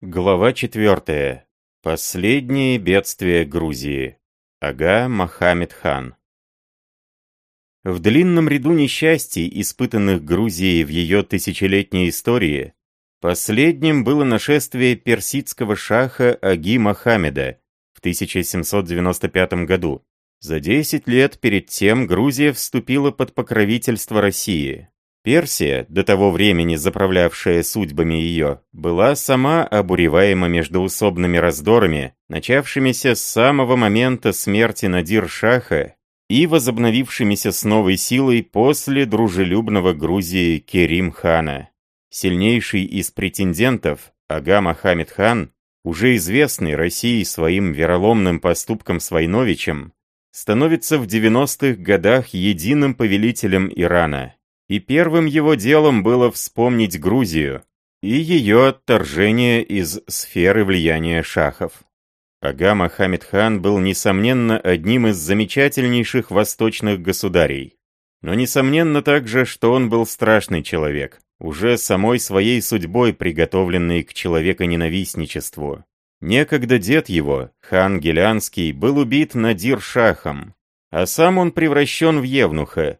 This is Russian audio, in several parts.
Глава 4. Последние бедствия Грузии. Ага Мохаммед хан. В длинном ряду несчастий, испытанных Грузией в ее тысячелетней истории, последним было нашествие персидского шаха Аги Мохаммеда в 1795 году. За 10 лет перед тем Грузия вступила под покровительство России. Персия, до того времени заправлявшая судьбами ее, была сама обуреваема междоусобными раздорами, начавшимися с самого момента смерти Надир-Шаха и возобновившимися с новой силой после дружелюбного Грузии Керим-хана. Сильнейший из претендентов, Ага Мохаммед хан, уже известный России своим вероломным поступком с Войновичем, становится в 90-х годах единым повелителем Ирана и первым его делом было вспомнить Грузию и ее отторжение из сферы влияния шахов. Ага Мохаммед хан был, несомненно, одним из замечательнейших восточных государей. Но несомненно также, что он был страшный человек, уже самой своей судьбой приготовленный к человеконенавистничеству. Некогда дед его, хан Гелянский, был убит Надир-шахом, а сам он превращен в евнуха,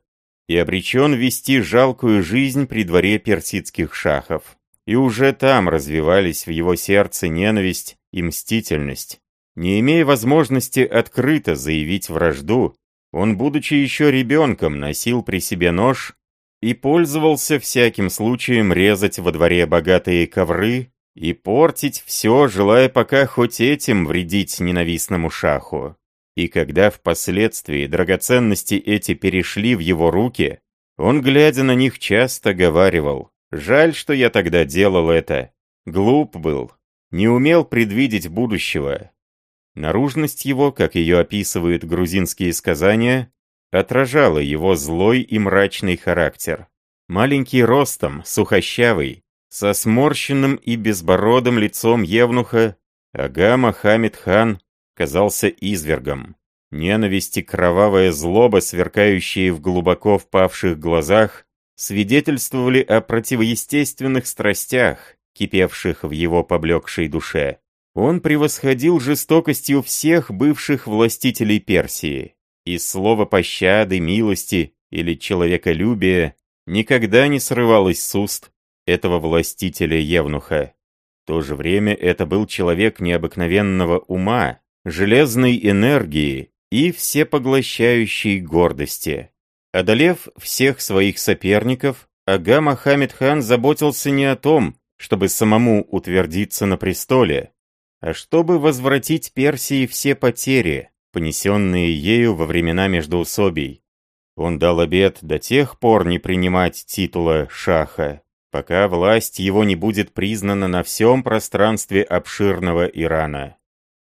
и обречен вести жалкую жизнь при дворе персидских шахов. И уже там развивались в его сердце ненависть и мстительность. Не имея возможности открыто заявить вражду, он, будучи еще ребенком, носил при себе нож и пользовался всяким случаем резать во дворе богатые ковры и портить все, желая пока хоть этим вредить ненавистному шаху. И когда впоследствии драгоценности эти перешли в его руки, он, глядя на них, часто говаривал, «Жаль, что я тогда делал это. Глуп был, не умел предвидеть будущего». Наружность его, как ее описывают грузинские сказания, отражала его злой и мрачный характер. Маленький ростом, сухощавый, со сморщенным и безбородым лицом евнуха, Ага Мохаммед хан казался извергом. Ненависть и кровавая злоба, сверкающие в глубоко впавших глазах, свидетельствовали о противоестественных страстях, кипевших в его поблекшей душе. Он превосходил жестокостью всех бывших властителей Персии, и слово пощады, милости или человеколюбия никогда не срывалось с уст этого властителя-евнуха. В то же время это был человек необыкновенного ума, железной энергии и всепоглощающей гордости. Одолев всех своих соперников, Ага Мохаммед хан заботился не о том, чтобы самому утвердиться на престоле, а чтобы возвратить Персии все потери, понесенные ею во времена междоусобий. Он дал обет до тех пор не принимать титула шаха, пока власть его не будет признана на всем пространстве обширного Ирана.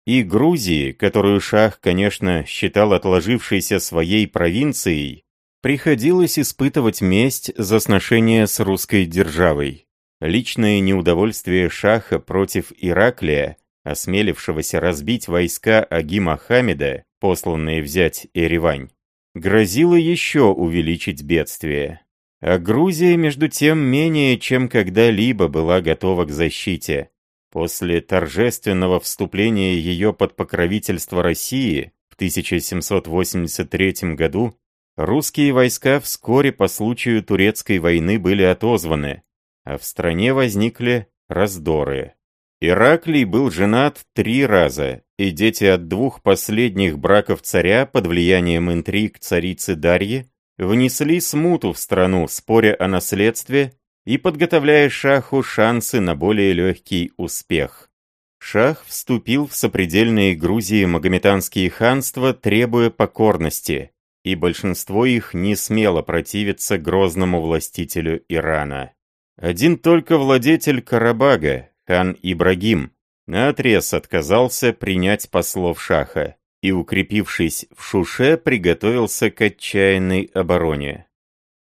И Грузии, которую Шах, конечно, считал отложившейся своей провинцией, приходилось испытывать месть за сношение с русской державой. Личное неудовольствие Шаха против Ираклия, осмелившегося разбить войска Аги Мохаммеда, посланные взять Еревань, грозило еще увеличить бедствие. А Грузия, между тем, менее чем когда-либо была готова к защите. После торжественного вступления ее под покровительство России в 1783 году русские войска вскоре по случаю турецкой войны были отозваны, а в стране возникли раздоры. Ираклий был женат три раза, и дети от двух последних браков царя под влиянием интриг царицы Дарьи внесли смуту в страну, споря о наследстве и подготовляя шаху шансы на более легкий успех. Шах вступил в сопредельные Грузии магометанские ханства, требуя покорности, и большинство их не смело противиться грозному властителю Ирана. Один только владетель Карабага, хан Ибрагим, наотрез отказался принять послов Шаха и, укрепившись в Шуше, приготовился к отчаянной обороне.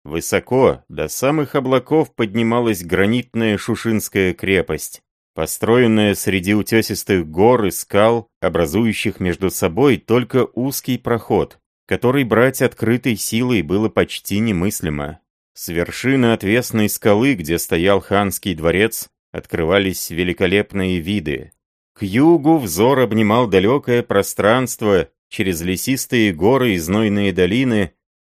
Высоко, до самых облаков поднималась гранитная Шушинская крепость, построенная среди утесистых гор и скал, образующих между собой только узкий проход, который брать открытой силой было почти немыслимо. С вершины отвесной скалы, где стоял ханский дворец, открывались великолепные виды. К югу взор обнимал далекое пространство через лесистые горы и знойные долины,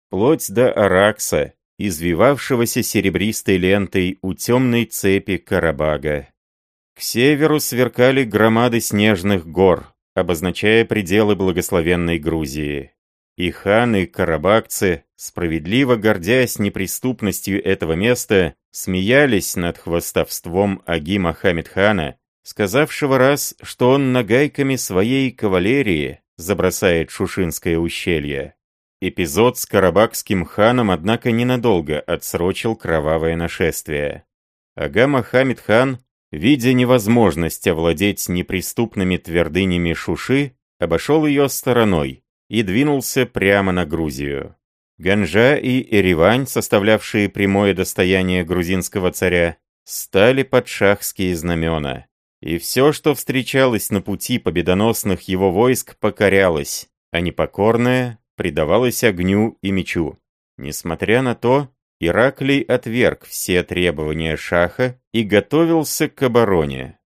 вплоть до Аракса, извивавшегося серебристой лентой у темной цепи Карабага. К северу сверкали громады снежных гор, обозначая пределы благословенной Грузии. И ханы, карабакцы, справедливо гордясь неприступностью этого места, смеялись над хвостовством Аги Мохаммед-хана, сказавшего раз, что он нагайками своей кавалерии забросает Шушинское ущелье. Эпизод с карабакским ханом, однако, ненадолго отсрочил кровавое нашествие. Ага Мохаммед-хан, видя невозможность овладеть неприступными твердынями Шуши, обошел ее стороной и двинулся прямо на Грузию. Ганжа и Эревань, составлявшие прямое достояние грузинского царя, стали под шахские знамена. И все, что встречалось на пути победоносных его войск, покорялось, а непокорное предавалось огню и мечу. Несмотря на то, Ираклий отверг все требования Шаха и готовился к обороне.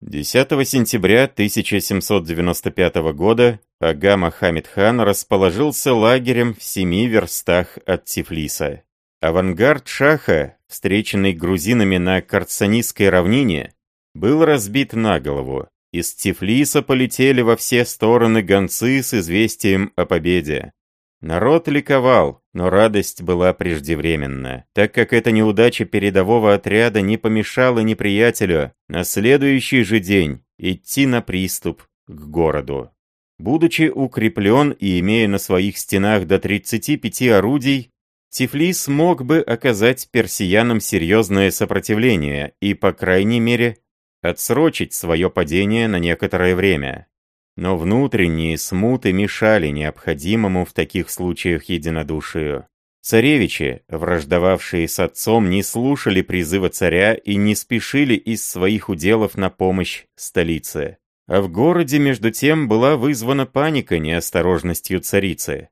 10 сентября 1795 года Ага Мохаммед хан расположился лагерем в семи верстах от Тифлиса. Авангард Шаха, встреченный грузинами на Карцанистской равнине, был разбит на голову. Из Тифлиса полетели во все стороны гонцы с известием о победе. Народ ликовал, но радость была преждевременна, так как эта неудача передового отряда не помешала неприятелю на следующий же день идти на приступ к городу. Будучи укреплен и имея на своих стенах до 35 орудий, Тифлис мог бы оказать персиянам серьезное сопротивление и, по крайней мере, отсрочить свое падение на некоторое время. Но внутренние смуты мешали необходимому в таких случаях единодушию. Царевичи, враждовавшие с отцом, не слушали призыва царя и не спешили из своих уделов на помощь столице. А в городе, между тем, была вызвана паника неосторожностью царицы.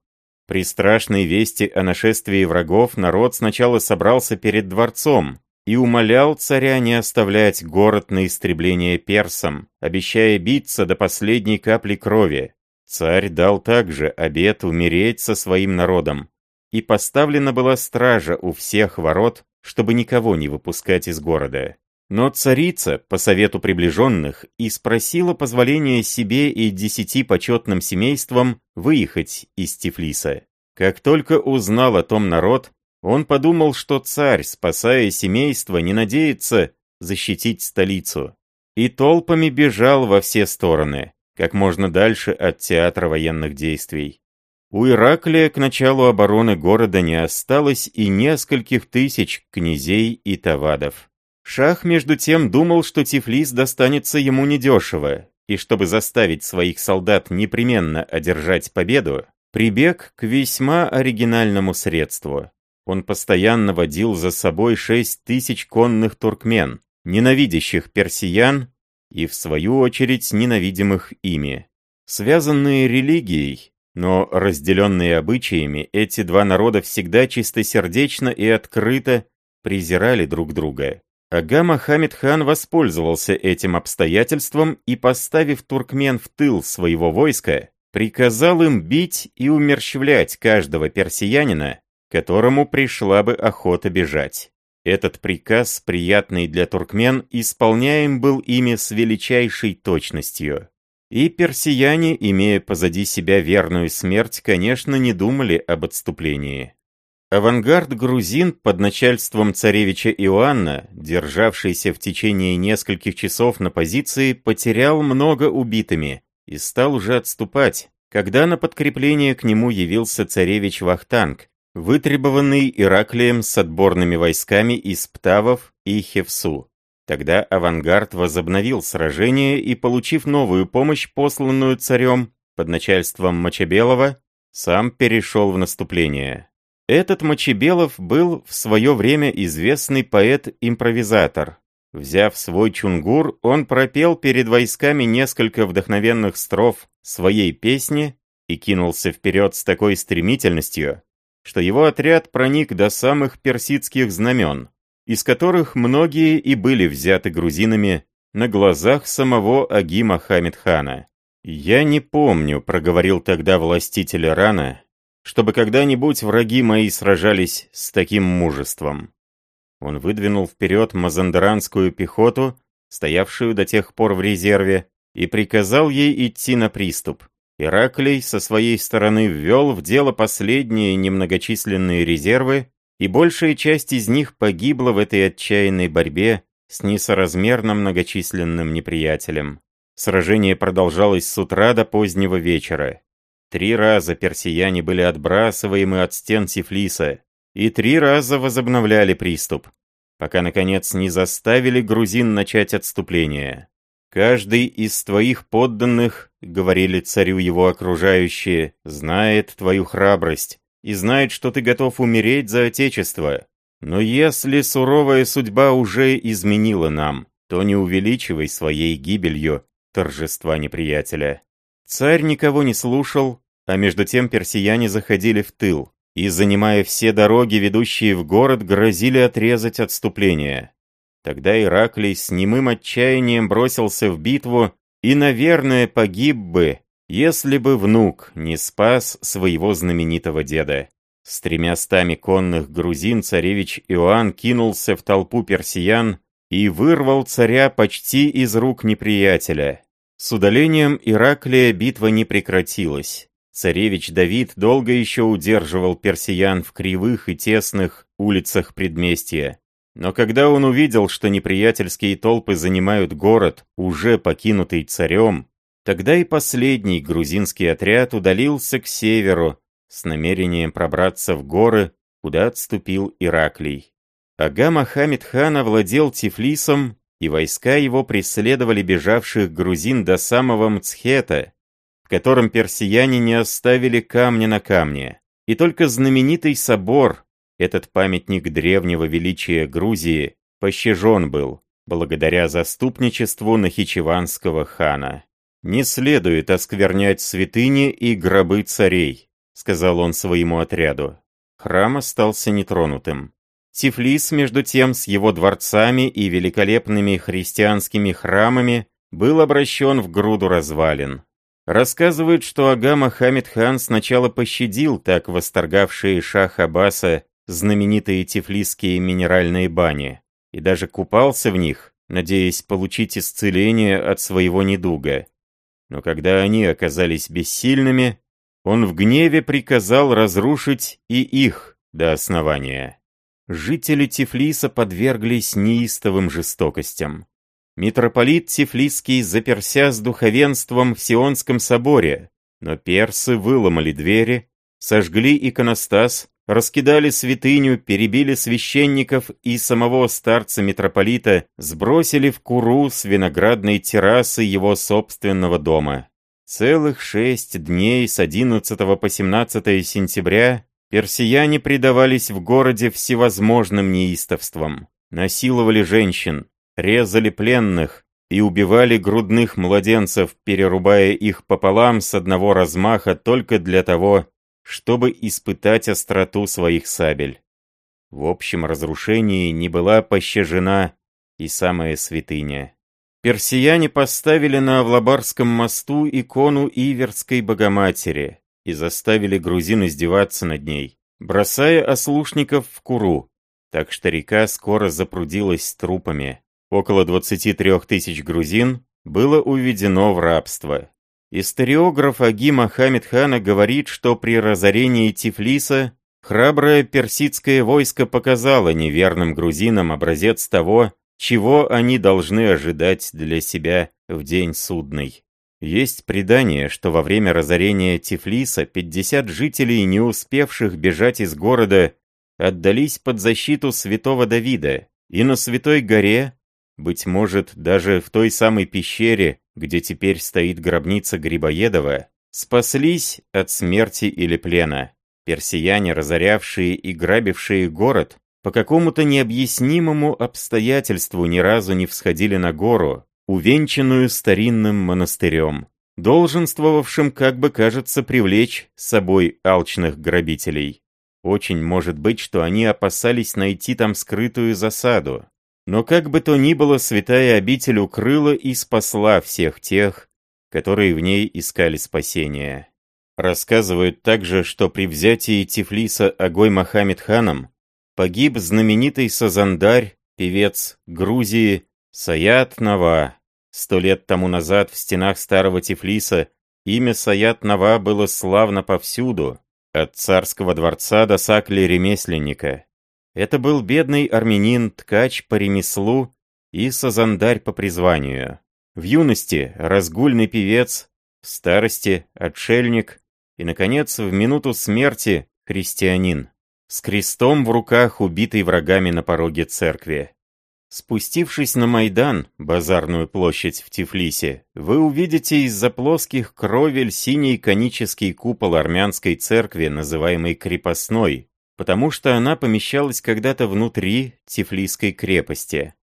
При страшной вести о нашествии врагов народ сначала собрался перед дворцом, и умолял царя не оставлять город на истребление персам, обещая биться до последней капли крови. Царь дал также обет умереть со своим народом, и поставлена была стража у всех ворот, чтобы никого не выпускать из города. Но царица, по совету приближенных, и спросила позволения себе и десяти почетным семействам выехать из Тифлиса. Как только узнал о том народ, он подумал, что царь, спасая семейство, не надеется защитить столицу. И толпами бежал во все стороны, как можно дальше от театра военных действий. У Ираклия к началу обороны города не осталось и нескольких тысяч князей и тавадов. Шах, между тем, думал, что Тифлис достанется ему недешево, и чтобы заставить своих солдат непременно одержать победу, прибег к весьма оригинальному средству. Он постоянно водил за собой шесть тысяч конных туркмен, ненавидящих персиян и, в свою очередь, ненавидимых ими. Связанные религией, но разделенные обычаями, эти два народа всегда чистосердечно и открыто презирали друг друга. Ага Мохаммед хан воспользовался этим обстоятельством и, поставив туркмен в тыл своего войска, приказал им бить и умерщвлять каждого персиянина, которому пришла бы охота бежать. Этот приказ, приятный для туркмен, исполняем был ими с величайшей точностью. И персияне, имея позади себя верную смерть, конечно, не думали об отступлении. Авангард грузин под начальством царевича Иоанна, державшийся в течение нескольких часов на позиции, потерял много убитыми и стал уже отступать, когда на подкрепление к нему явился царевич Вахтанг, вытребованный Ираклием с отборными войсками из Птавов и Хевсу. Тогда авангард возобновил сражение и, получив новую помощь, посланную царем под начальством Мочебелова, сам перешел в наступление. Этот Мочебелов был в свое время известный поэт-импровизатор. Взяв свой чунгур, он пропел перед войсками несколько вдохновенных строф своей песни и кинулся вперед с такой стремительностью, что его отряд проник до самых персидских знамен. из которых многие и были взяты грузинами на глазах самого Аги Мохаммед-хана. «Я не помню», — проговорил тогда властитель Ирана, «чтобы когда-нибудь враги мои сражались с таким мужеством». Он выдвинул вперед мазандаранскую пехоту, стоявшую до тех пор в резерве, и приказал ей идти на приступ. Ираклий со своей стороны ввел в дело последние немногочисленные резервы, и большая часть из них погибла в этой отчаянной борьбе с несоразмерно многочисленным неприятелем. Сражение продолжалось с утра до позднего вечера. Три раза персияне были отбрасываемы от стен Тифлиса, и три раза возобновляли приступ, пока, наконец, не заставили грузин начать отступление. «Каждый из твоих подданных, — говорили царю его окружающие, — знает твою храбрость и знает, что ты готов умереть за Отечество. Но если суровая судьба уже изменила нам, то не увеличивай своей гибелью торжества неприятеля». Царь никого не слушал, а между тем персияне заходили в тыл и, занимая все дороги, ведущие в город, грозили отрезать отступление. Тогда Ираклий с немым отчаянием бросился в битву и, наверное, погиб бы, если бы внук не спас своего знаменитого деда. С тремястами конных грузин царевич Иоанн кинулся в толпу персиян и вырвал царя почти из рук неприятеля. С удалением Ираклия битва не прекратилась. Царевич Давид долго еще удерживал персиян в кривых и тесных улицах предместья. Но когда он увидел, что неприятельские толпы занимают город, уже покинутый царем, тогда и последний грузинский отряд удалился к северу с намерением пробраться в горы, куда отступил Ираклий. Ага Мохаммед хан овладел Тифлисом, и войска его преследовали бежавших грузин до самого Мцхета, в котором персияне не оставили камня на камне. И только знаменитый собор, этот памятник древнего величия Грузии пощажен был, благодаря заступничеству Нахичеванского хана. «Не следует осквернять святыни и гробы царей», сказал он своему отряду. Храм остался нетронутым. Тифлис, между тем, с его дворцами и великолепными христианскими храмами был обращен в груду развалин. Рассказывают, что Ага Мохаммед хан сначала пощадил так восторгавшие шах Аббаса знаменитые тифлисские минеральные бани, и даже купался в них, надеясь получить исцеление от своего недуга. Но когда они оказались бессильными, он в гневе приказал разрушить и их до основания. Жители Тифлиса подверглись неистовым жестокостям. Митрополит Тифлисский заперся с духовенством в Сионском соборе, но персы выломали двери, сожгли иконостас, раскидали святыню, перебили священников и самого старца-митрополита сбросили в куру с виноградной террасы его собственного дома. Целых шесть дней с 11 по 17 сентября персияне предавались в городе всевозможным неистовствам, насиловали женщин, резали пленных и убивали грудных младенцев, перерубая их пополам с одного размаха только для того, чтобы испытать остроту своих сабель. В общем разрушении не была пощажена и самая святыня. Персияне поставили на Авлабарском мосту икону Иверской Богоматери и заставили грузин издеваться над ней, бросая ослушников в куру, так что река скоро запрудилась трупами. Около 23 тысяч грузин было уведено в рабство. Историограф Аги Мохаммед Хана говорит, что при разорении Тифлиса храброе персидское войско показало неверным грузинам образец того, чего они должны ожидать для себя в день судный. Есть предание, что во время разорения Тифлиса 50 жителей, не успевших бежать из города, отдались под защиту святого Давида, и на Святой горе, быть может, даже в той самой пещере, где теперь стоит гробница Грибоедова, спаслись от смерти или плена. Персияне, разорявшие и грабившие город, по какому-то необъяснимому обстоятельству ни разу не всходили на гору, увенчанную старинным монастырем, долженствовавшим, как бы кажется, привлечь с собой алчных грабителей. Очень может быть, что они опасались найти там скрытую засаду. Но как бы то ни было, святая обитель укрыла и спасла всех тех, которые в ней искали спасения. Рассказывают также, что при взятии Тифлиса Агой Мохаммед ханом погиб знаменитый Сазандарь, певец Грузии Саят Нава. Сто лет тому назад в стенах старого Тифлиса имя Саят Нава было славно повсюду, от царского дворца до сакли ремесленника. Это был бедный армянин, ткач по ремеслу и сазандарь по призванию. В юности разгульный певец, в старости отшельник и, наконец, в минуту смерти христианин, с крестом в руках, убитый врагами на пороге церкви. Спустившись на Майдан, базарную площадь в Тифлисе, вы увидите из-за плоских кровель синий конический купол армянской церкви, называемой крепостной, потому что она помещалась когда-то внутри Тифлисской крепости.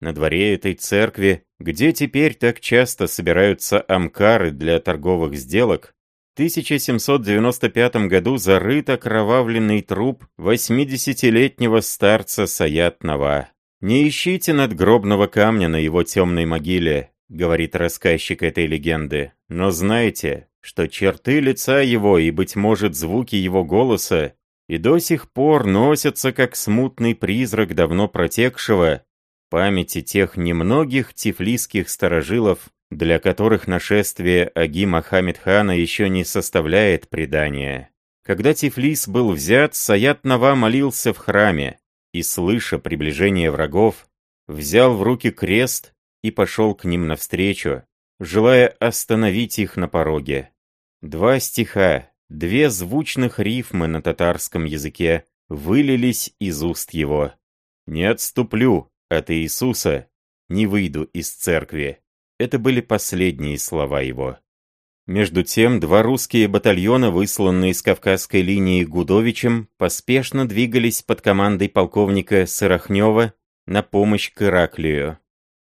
На дворе этой церкви, где теперь так часто собираются амкары для торговых сделок, в 1795 году зарыт окровавленный труп 80-летнего старца Саят Нава. «Не ищите надгробного камня на его темной могиле», — говорит рассказчик этой легенды, «но знайте, что черты лица его и, быть может, звуки его голоса и до сих пор носятся как смутный призрак давно протекшего памяти тех немногих тифлисских старожилов, для которых нашествие Аги Мохаммед хана еще не составляет предания. Когда Тифлис был взят, Саят Нава молился в храме и, слыша приближение врагов, взял в руки крест и пошел к ним навстречу, желая остановить их на пороге. Два стиха, Две звучных рифмы на татарском языке вылились из уст его. «Не отступлю от Иисуса, не выйду из церкви». Это были последние слова его. Между тем, два русские батальона, высланные с Кавказской линии Гудовичем, поспешно двигались под командой полковника Сырохнева на помощь к Ираклию.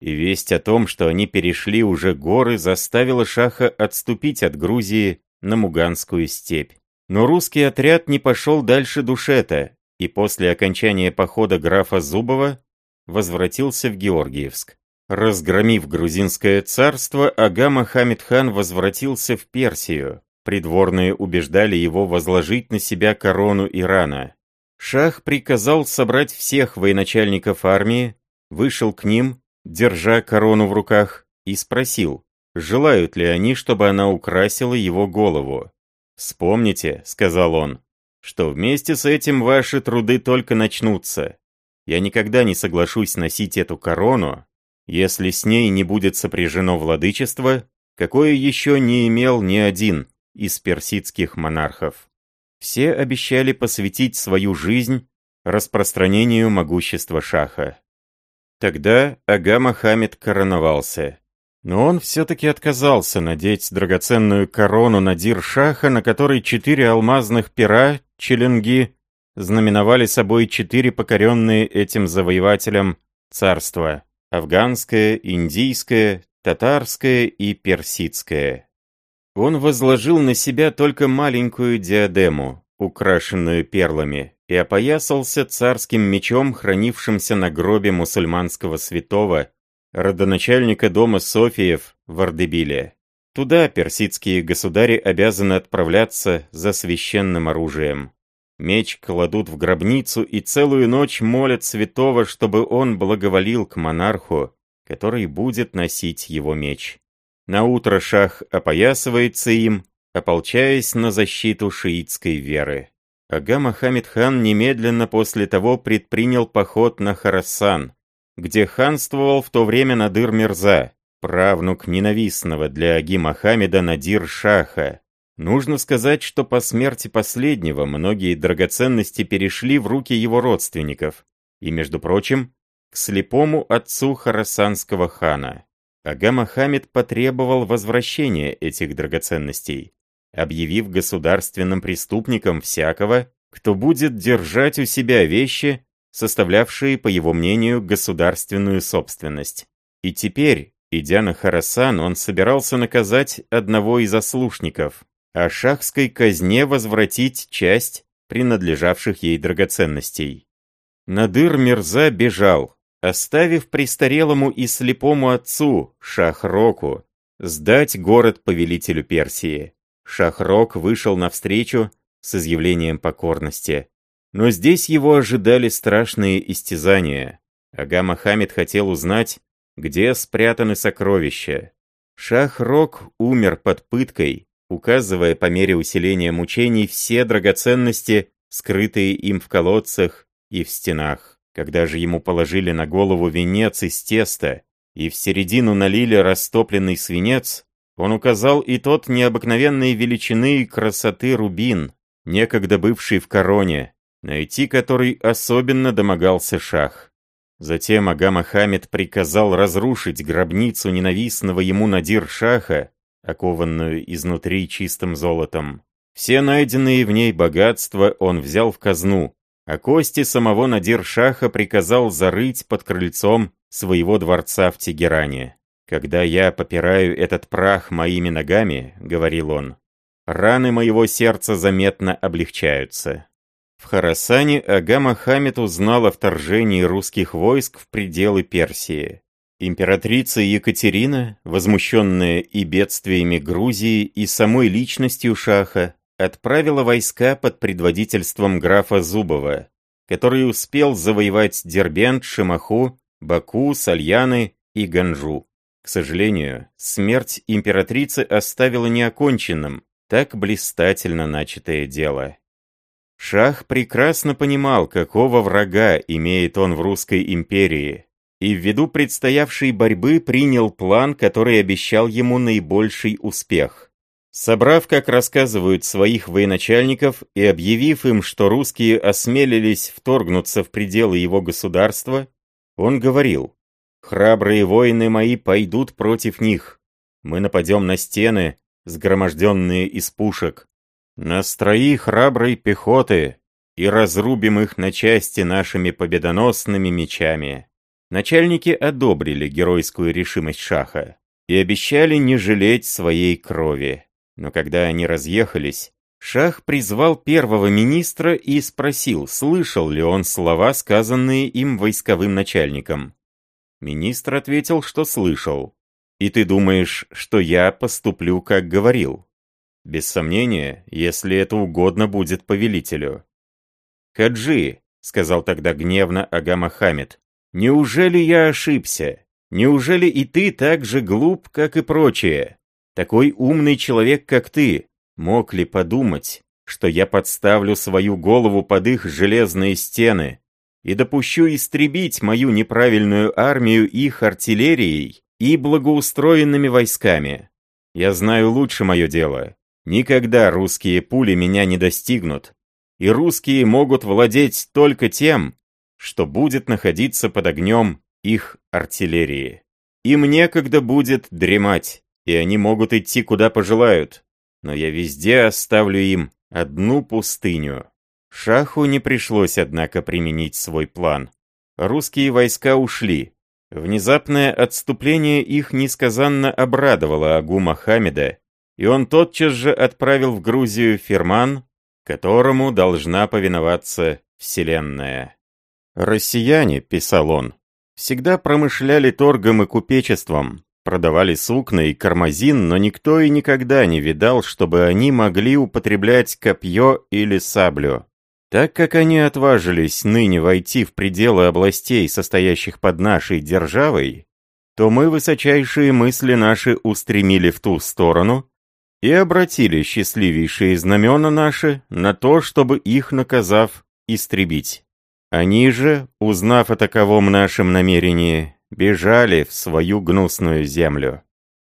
И весть о том, что они перешли уже горы, заставила Шаха отступить от Грузии на Муганскую степь. Но русский отряд не пошел дальше Душета, и после окончания похода графа Зубова возвратился в Георгиевск. Разгромив грузинское царство, Ага Мохаммед хан возвратился в Персию. Придворные убеждали его возложить на себя корону Ирана. Шах приказал собрать всех военачальников армии, вышел к ним, держа корону в руках, и спросил, желают ли они, чтобы она украсила его голову. «Вспомните», — сказал он, — «что вместе с этим ваши труды только начнутся. Я никогда не соглашусь носить эту корону, если с ней не будет сопряжено владычество, какое еще не имел ни один из персидских монархов. Все обещали посвятить свою жизнь распространению могущества шаха. Тогда Ага Мохаммед короновался. Но он все-таки отказался надеть драгоценную корону Надир-Шаха, на которой четыре алмазных пера, челенги, знаменовали собой четыре покоренные этим завоевателем царства – афганское, индийское, татарское и персидское. Он возложил на себя только маленькую диадему, украшенную перлами, и опоясался царским мечом, хранившимся на гробе мусульманского святого, родоначальника дома Софиев в Ардебиле. Туда персидские государи обязаны отправляться за священным оружием. Меч кладут в гробницу и целую ночь молят святого, чтобы он благоволил к монарху, который будет носить его меч. На утро шах опоясывается им, ополчаясь на защиту шиитской веры. Ага Мохаммед хан немедленно после того предпринял поход на Харасан, где ханствовал в то время Надыр Мирза, правнук ненавистного для Аги Мохаммеда Надир Шаха. Нужно сказать, что по смерти последнего многие драгоценности перешли в руки его родственников, и, между прочим, к слепому отцу харасанского хана. Ага Мохаммед потребовал возвращения этих драгоценностей, объявив государственным преступником всякого, кто будет держать у себя вещи, составлявшие, по его мнению, государственную собственность. И теперь, идя на Харасан, он собирался наказать одного из ослушников, а шахской казне возвратить часть, принадлежавших ей драгоценностей. Надыр Мирза бежал, оставив престарелому и слепому отцу, Шахроку, сдать город повелителю Персии. Шахрок вышел навстречу с изъявлением покорности. Но здесь его ожидали страшные истязания. Ага Мохаммед хотел узнать, где спрятаны сокровища. Шахрок умер под пыткой, указывая по мере усиления мучений все драгоценности, скрытые им в колодцах и в стенах. Когда же ему положили на голову венец из теста и в середину налили растопленный свинец, он указал и тот необыкновенной величины и красоты рубин, некогда бывший в короне, найти который особенно домогался шах. Затем Ага Мохаммед приказал разрушить гробницу ненавистного ему Надир-Шаха, окованную изнутри чистым золотом. Все найденные в ней богатства он взял в казну, а кости самого Надир-Шаха приказал зарыть под крыльцом своего дворца в Тегеране. «Когда я попираю этот прах моими ногами», — говорил он, — «раны моего сердца заметно облегчаются». В Харасане Ага Мохаммед узнал о вторжении русских войск в пределы Персии. Императрица Екатерина, возмущенная и бедствиями Грузии, и самой личностью Шаха, отправила войска под предводительством графа Зубова, который успел завоевать Дербент, Шимаху, Баку, Сальяны и Ганжу. К сожалению, смерть императрицы оставила неоконченным так блистательно начатое дело. Шах прекрасно понимал, какого врага имеет он в русской империи, и ввиду предстоявшей борьбы принял план, который обещал ему наибольший успех. Собрав, как рассказывают, своих военачальников и объявив им, что русские осмелились вторгнуться в пределы его государства, он говорил, «Храбрые воины мои пойдут против них. Мы нападем на стены, сгроможденные из пушек, на строи храброй пехоты и разрубим их на части нашими победоносными мечами». Начальники одобрили геройскую решимость Шаха и обещали не жалеть своей крови. Но когда они разъехались, Шах призвал первого министра и спросил, слышал ли он слова, сказанные им войсковым начальником. Министр ответил, что слышал. «И ты думаешь, что я поступлю, как говорил?» «Без сомнения, если это угодно будет повелителю». «Хаджи», — сказал тогда гневно Ага Мохаммед, Неужели я ошибся? Неужели и ты так же глуп, как и прочие? Такой умный человек, как ты, мог ли подумать, что я подставлю свою голову под их железные стены и допущу истребить мою неправильную армию их артиллерией и благоустроенными войсками? Я знаю лучше мое дело. Никогда русские пули меня не достигнут, и русские могут владеть только тем, что будет находиться под огнем их артиллерии. Им некогда будет дремать, и они могут идти куда пожелают, но я везде оставлю им одну пустыню. Шаху не пришлось, однако, применить свой план. Русские войска ушли. Внезапное отступление их несказанно обрадовало Агу Мохаммеда, и он тотчас же отправил в Грузию ферман, которому должна повиноваться Вселенная. «Россияне», — писал он, — «всегда промышляли торгом и купечеством, продавали сукна и кармазин, но никто и никогда не видал, чтобы они могли употреблять копье или саблю. Так как они отважились ныне войти в пределы областей, состоящих под нашей державой, то мы высочайшие мысли наши устремили в ту сторону и обратили счастливейшие знамена наши на то, чтобы их, наказав, истребить. Они же, узнав о таковом нашем намерении, бежали в свою гнусную землю.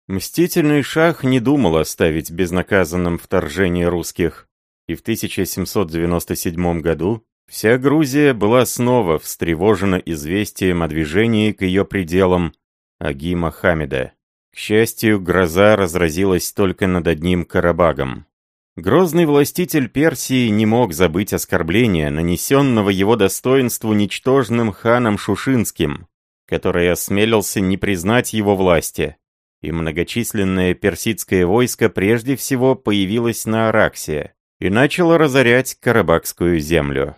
Мстительный шах не думал оставить безнаказанным вторжение русских, и в 1797 году вся Грузия была снова встревожена известием о движении к ее пределам Аги Мохаммеда. К счастью, гроза разразилась только над одним Карабагом. Грозный властитель Персии не мог забыть оскорбления, нанесенного его достоинству ничтожным ханом Шушинским, который осмелился не признать его власти, и многочисленное персидское войско прежде всего появилось на Араксе. и начало разорять Карабахскую землю.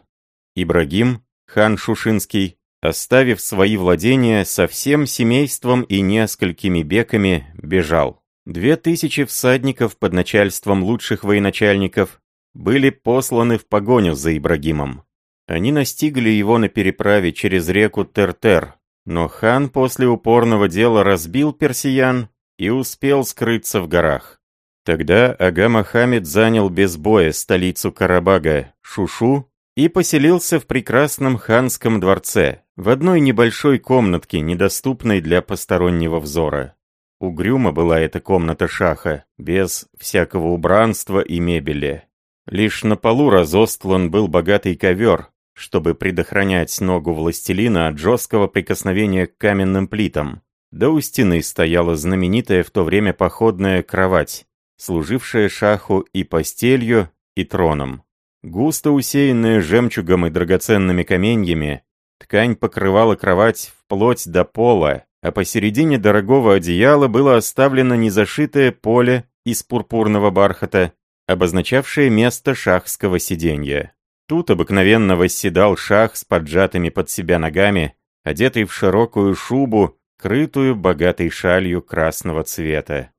Ибрагим, хан Шушинский, оставив свои владения со всем семейством и несколькими беками, бежал. Две тысячи всадников под начальством лучших военачальников были посланы в погоню за Ибрагимом. Они настигли его на переправе через реку Тертер, но хан после упорного дела разбил персиян и успел скрыться в горах. Тогда Ага Мохаммед занял без боя столицу Карабага, Шушу, и поселился в прекрасном ханском дворце, в одной небольшой комнатке, недоступной для постороннего взора. Угрюма была эта комната шаха, без всякого убранства и мебели. Лишь на полу разостлан был богатый ковер, чтобы предохранять ногу властелина от жесткого прикосновения к каменным плитам. Да у стены стояла знаменитая в то время походная кровать, служившая шаху и постелью, и троном. Густо усеянная жемчугом и драгоценными каменьями, ткань покрывала кровать вплоть до пола, а посередине дорогого одеяла было оставлено незашитое поле из пурпурного бархата, обозначавшее место шахского сиденья. Тут обыкновенно восседал шах с поджатыми под себя ногами, одетый в широкую шубу, крытую богатой шалью красного цвета.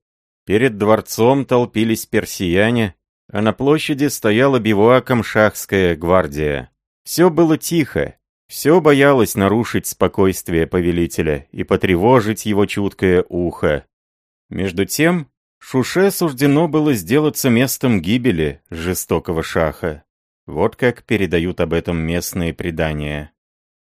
Перед дворцом толпились персияне, а на площади стояла бивуаком шахская гвардия. Все было тихо, все боялось нарушить спокойствие повелителя и потревожить его чуткое ухо. Между тем, Шуше суждено было сделаться местом гибели жестокого шаха. Вот как передают об этом местные предания.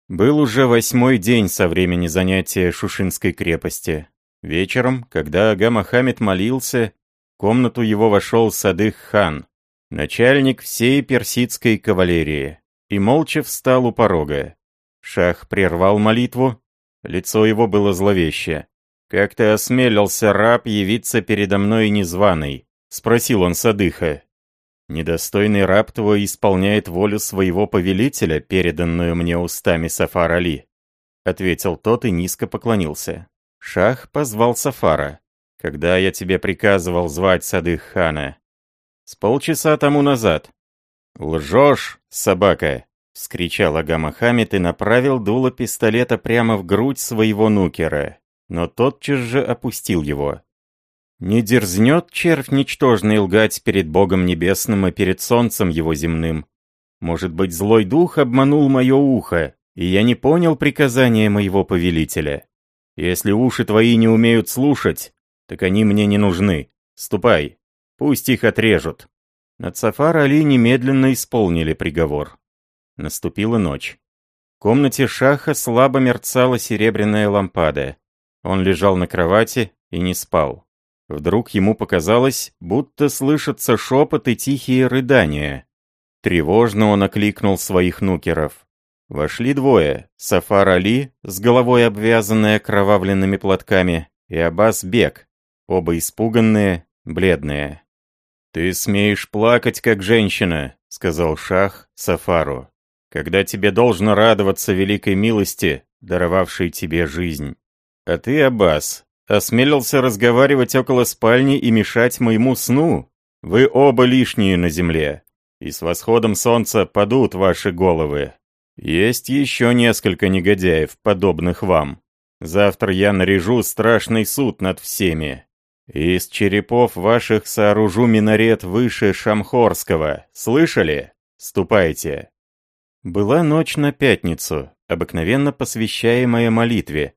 Был уже восьмой день со времени занятия Шушинской крепости. Вечером, когда Ага Мохаммед молился, комнату его вошел Садых хан, начальник всей персидской кавалерии, и молча встал у порога. Шах прервал молитву, лицо его было зловеще. «Как ты осмелился, раб, явиться передо мной незваный?» — спросил он Садыха. «Недостойный раб твой исполняет волю своего повелителя, переданную мне устами Сафар Али», — ответил тот и низко поклонился. Шах позвал Сафара когда я тебе приказывал звать Садых хана? С полчаса тому назад. Лжешь, собака! — вскричал Ага Мохаммед и направил дуло пистолета прямо в грудь своего нукера, но тотчас же опустил его. Не дерзнет червь ничтожный лгать перед Богом Небесным и перед Солнцем его земным. Может быть, злой дух обманул мое ухо, и я не понял приказания моего повелителя. Если уши твои не умеют слушать, так они мне не нужны. Ступай. Пусть их отрежут». Над Сафар Али немедленно исполнили приговор. Наступила ночь. В комнате Шаха слабо мерцала серебряная лампада. Он лежал на кровати и не спал. Вдруг ему показалось, будто слышатся шепот и тихие рыдания. Тревожно он окликнул своих нукеров. Вошли двое, Сафар Али, с головой обвязанной окровавленными платками, и Аббас Бек, Оба испуганные, бледные. «Ты смеешь плакать, как женщина», — сказал Шах Сафару, «когда тебе должно радоваться великой милости, даровавшей тебе жизнь. А ты, Аббас, осмелился разговаривать около спальни и мешать моему сну? Вы оба лишние на земле, и с восходом солнца падут ваши головы. Есть еще несколько негодяев, подобных вам. Завтра я наряжу страшный суд над всеми, из черепов ваших сооружу минарет выше Шамхорского. Слышали? Ступайте. Была ночь на пятницу, обыкновенно посвящаемая молитве.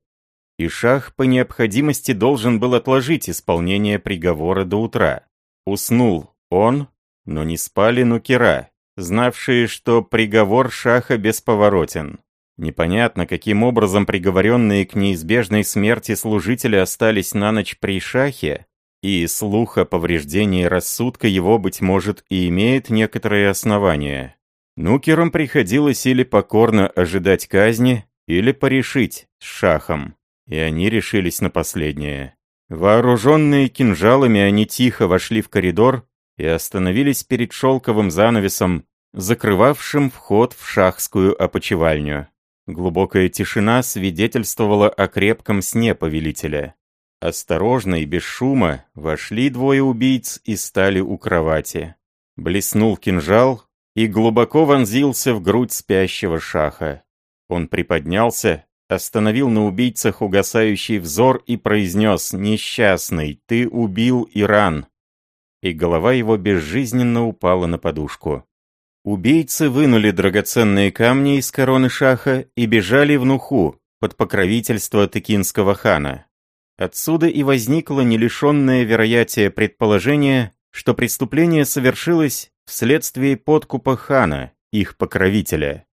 И шах по необходимости должен был отложить исполнение приговора до утра. Уснул он, но не спали нукера, знавшие, что приговор шаха бесповоротен. Непонятно, каким образом приговоренные к неизбежной смерти служители остались на ночь при шахе, и слух о повреждении рассудка его, быть может, и имеет некоторые основания. Нукерам приходилось или покорно ожидать казни, или порешить с шахом, и они решились на последнее. Вооруженные кинжалами, они тихо вошли в коридор и остановились перед шелковым занавесом, закрывавшим вход в шахскую опочивальню. Глубокая тишина свидетельствовала о крепком сне повелителя. Осторожно и без шума вошли двое убийц и стали у кровати. Блеснул кинжал и глубоко вонзился в грудь спящего шаха. Он приподнялся, остановил на убийцах угасающий взор и произнес «Несчастный, ты убил Иран!» И голова его безжизненно упала на подушку. Убийцы вынули драгоценные камни из короны шаха и бежали в Нуху, под покровительство тыкинского хана. Отсюда и возникло нелишенное вероятие предположение, что преступление совершилось вследствие подкупа хана, их покровителя.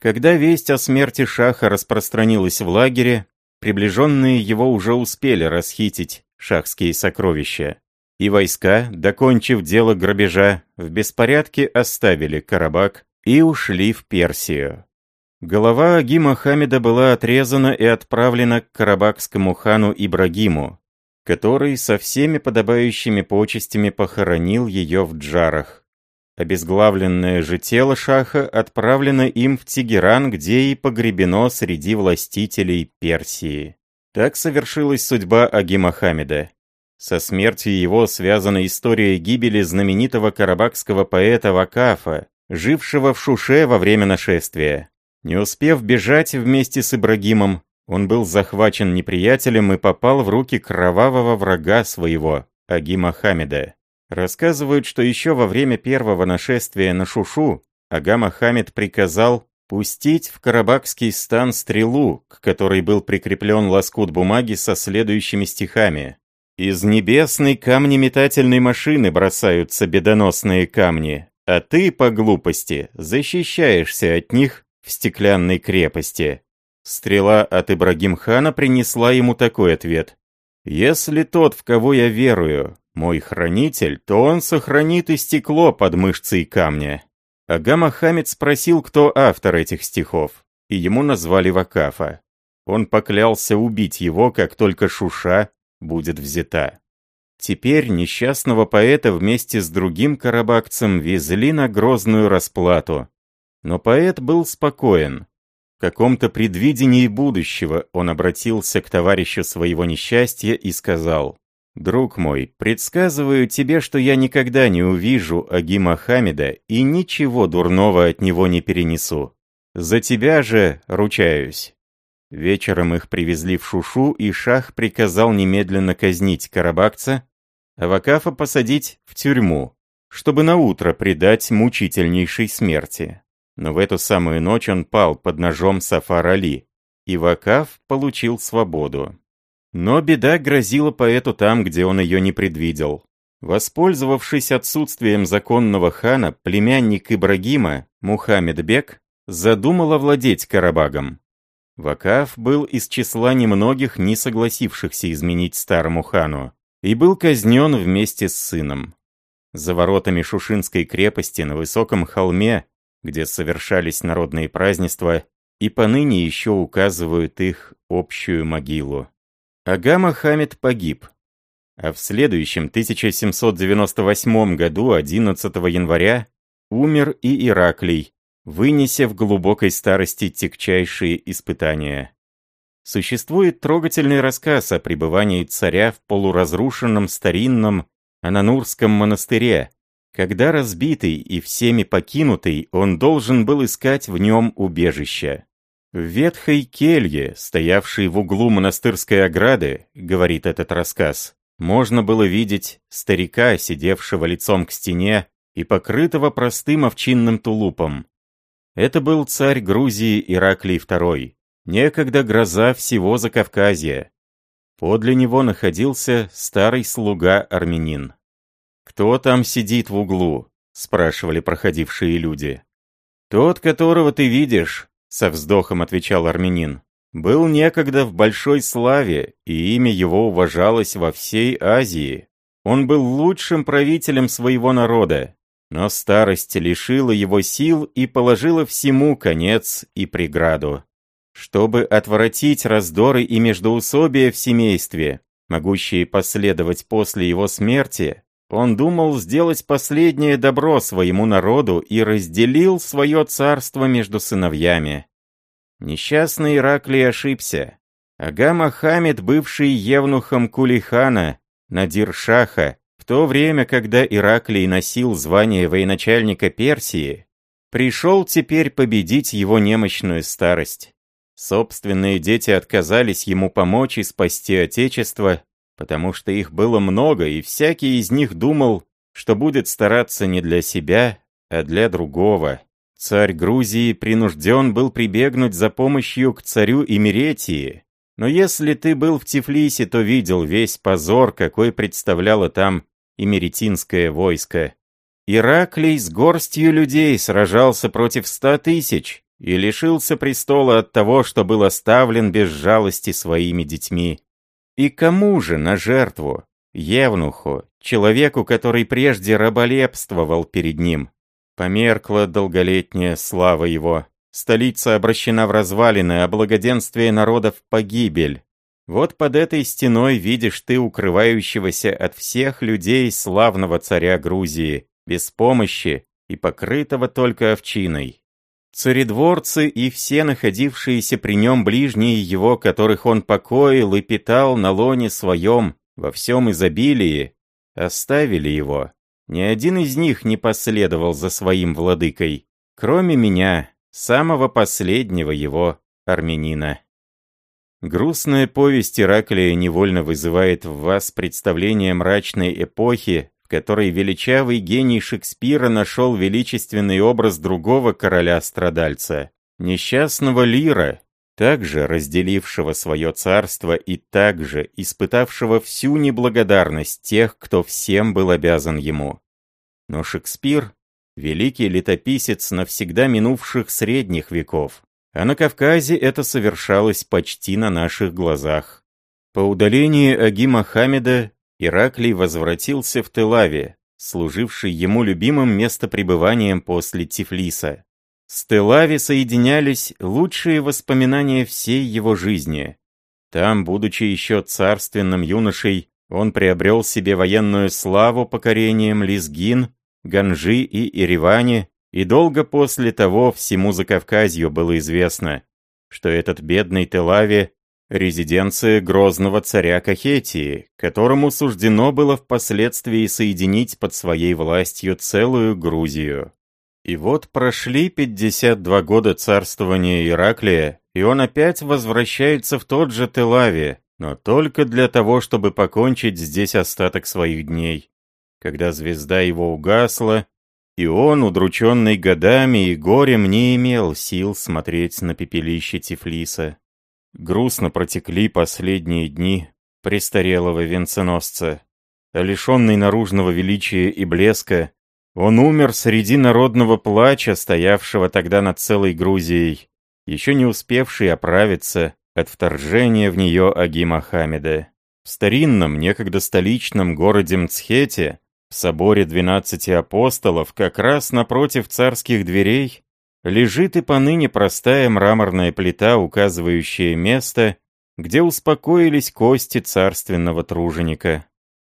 Когда весть о смерти Шаха распространилась в лагере, приближенные его уже успели расхитить шахские сокровища. И войска, докончив дело грабежа, в беспорядке оставили Карабак и ушли в Персию. Голова Аги Мохаммеда была отрезана и отправлена к карабакскому хану Ибрагиму, который со всеми подобающими почестями похоронил ее в Джарах. Обезглавленное же тело Шаха отправлено им в Тегеран, где и погребено среди властителей Персии. Так совершилась судьба Аги Мохаммеда. Со смертью его связана история гибели знаменитого карабахского поэта Вакафа, жившего в Шуше во время нашествия. Не успев бежать вместе с Ибрагимом, он был захвачен неприятелем и попал в руки кровавого врага своего, Аги Мохаммеда. Рассказывают, что еще во время первого нашествия на Шушу Ага Мохаммед приказал пустить в Карабахский стан стрелу, к которой был прикреплен лоскут бумаги со следующими стихами. «Из небесной камнеметательной машины бросаются бедоносные камни, а ты, по глупости, защищаешься от них в стеклянной крепости. Стрела от Ибрагим-хана принесла ему такой ответ. «Если тот, в кого я верую, мой хранитель, то он сохранит и стекло под мышцей камня». Ага Мохаммед спросил, кто автор этих стихов, и ему назвали Вакафа. Он поклялся убить его, как только Шуша будет взята. Теперь несчастного поэта вместе с другим карабакцем везли на грозную расплату, но поэт был спокоен. В каком-то предвидении будущего он обратился к товарищу своего несчастья и сказал, «Друг мой, предсказываю тебе, что я никогда не увижу Аги Мохаммеда и ничего дурного от него не перенесу. За тебя же ручаюсь». Вечером их привезли в Шушу, и Шах приказал немедленно казнить Карабакца, а Вакафа посадить в тюрьму, чтобы наутро предать мучительнейшей смерти. Но в эту самую ночь он пал под ножом Сафар Али, и Вакаф получил свободу. Но беда грозила поэту там, где он ее не предвидел. Воспользовавшись отсутствием законного хана, племянник Ибрагима, Мухаммед Бек, задумал овладеть Карабагом. Вакаф был из числа немногих, не согласившихся изменить старому хану, и был казнен вместе с сыном. За воротами Шушинской крепости на высоком холме где совершались народные празднества, и поныне еще указывают их общую могилу. Ага Мохаммед погиб, а в следующем 1798 году, 11 января, умер и Ираклий, вынеся в глубокой старости тягчайшие испытания. Существует трогательный рассказ о пребывании царя в полуразрушенном старинном Ананурском монастыре, когда разбитый и всеми покинутый, он должен был искать в нем убежище. В ветхой келье, стоявшей в углу монастырской ограды, говорит этот рассказ, можно было видеть старика, сидевшего лицом к стене и покрытого простым овчинным тулупом. Это был царь Грузии Ираклий II, некогда гроза всего Закавказья. Подле него находился старый слуга-армянин. «Кто там сидит в углу?» — спрашивали проходившие люди. «Тот, которого ты видишь», — со вздохом отвечал армянин, «был некогда в большой славе, и имя его уважалось во всей Азии. Он был лучшим правителем своего народа, но старость лишила его сил и положила всему конец и преграду. Чтобы отворотить раздоры и междоусобия в семействе, могущие последовать после его смерти, он думал сделать последнее добро своему народу и разделил свое царство между сыновьями. Несчастный Ираклий ошибся. Ага Мохаммед, бывший евнухом Кулихана, Надир Шаха, то время, когда Ираклий носил звание военачальника Персии, пришел теперь победить его немощную старость. Собственные дети отказались ему помочь и спасти Отечество, потому что их было много, и всякий из них думал, что будет стараться не для себя, а для другого. Царь Грузии принужден был прибегнуть за помощью к царю Имеретии, но если ты был в Тифлисе, то видел весь позор, какой представляло там имеретинское войско. Ираклий с горстью людей сражался против ста тысяч и лишился престола от того, что был оставлен без жалости своими детьми. И кому же на жертву? Евнуху, человеку, который прежде раболепствовал перед ним. Померкла долголетняя слава его. Столица обращена в развалины, а благоденствие народов — погибель. Вот под этой стеной видишь ты укрывающегося от всех людей славного царя Грузии, без помощи и покрытого только овчиной. Царедворцы и все находившиеся при нем ближние его, которых он покоил и питал на лоне своем во всем изобилии, оставили его. Ни один из них не последовал за своим владыкой, кроме меня, самого последнего его армянина. Грустная повесть Ираклия невольно вызывает в вас представление мрачной эпохи, в которой величавый гений Шекспира нашел величественный образ другого короля-страдальца, несчастного Лира, также разделившего свое царство и также испытавшего всю неблагодарность тех, кто всем был обязан ему. Но Шекспир великий летописец навсегда минувших средних веков, а на Кавказе это совершалось почти на наших глазах. По удалении Аги Мохаммеда Ираклий возвратился в Телаве, служивший ему любимым местопребыванием после Тифлиса. С Телави соединялись лучшие воспоминания всей его жизни. Там, будучи еще царственным юношей, он приобрел себе военную славу покорением Лизгин Ганжи и Ереване, и долго после того всему Закавказью было известно, что этот бедный Телави – резиденция грозного царя Кахетии, которому суждено было впоследствии соединить под своей властью целую Грузию. И вот прошли 52 года царствования Ираклия, и он опять возвращается в тот же Телави, но только для того, чтобы покончить здесь остаток своих дней когда звезда его угасла, и он, удрученный годами и горем, не имел сил смотреть на пепелище Тифлиса. Грустно протекли последние дни престарелого венценосца. Лишенный наружного величия и блеска, он умер среди народного плача, стоявшего тогда над целой Грузией, еще не успевший оправиться от вторжения в нее Аги Мохаммеда. В старинном, некогда столичном городе Мцхете в соборе двенадцати апостолов, как раз напротив царских дверей, лежит и поныне простая мраморная плита, указывающая место, где успокоились кости царственного труженика.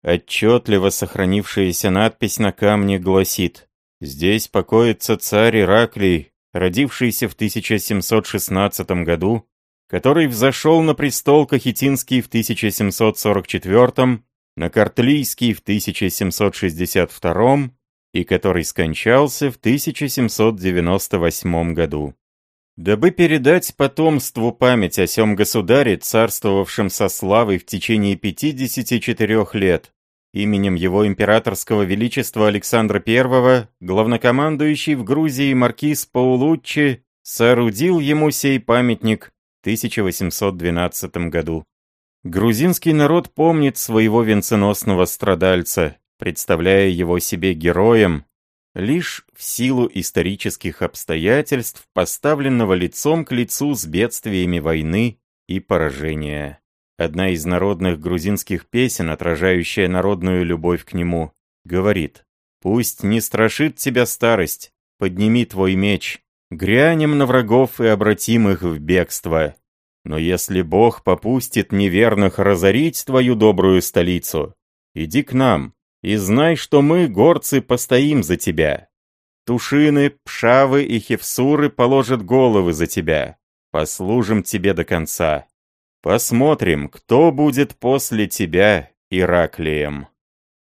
Отчетливо сохранившаяся надпись на камне гласит «Здесь покоится царь Ираклий, родившийся в 1716 году, который взошел на престол Кахетинский в 1744 на Картлийский в 1762 и который скончался в 1798 году. Дабы передать потомству память о сём государе, царствовавшем со славой в течение 54 лет, именем его императорского величества Александра I, главнокомандующий в Грузии маркиз Паулуччи соорудил ему сей памятник в 1812 году. Грузинский народ помнит своего венценосного страдальца, представляя его себе героем, лишь в силу исторических обстоятельств, поставленного лицом к лицу с бедствиями войны и поражения. Одна из народных грузинских песен, отражающая народную любовь к нему, говорит «Пусть не страшит тебя старость, подними твой меч, грянем на врагов и обратим их в бегство, но если Бог попустит неверных разорить твою добрую столицу, иди к нам и знай, что мы, горцы, постоим за тебя. Тушины, пшавы и хевсуры положат головы за тебя. Послужим тебе до конца. Посмотрим, кто будет после тебя Ираклием.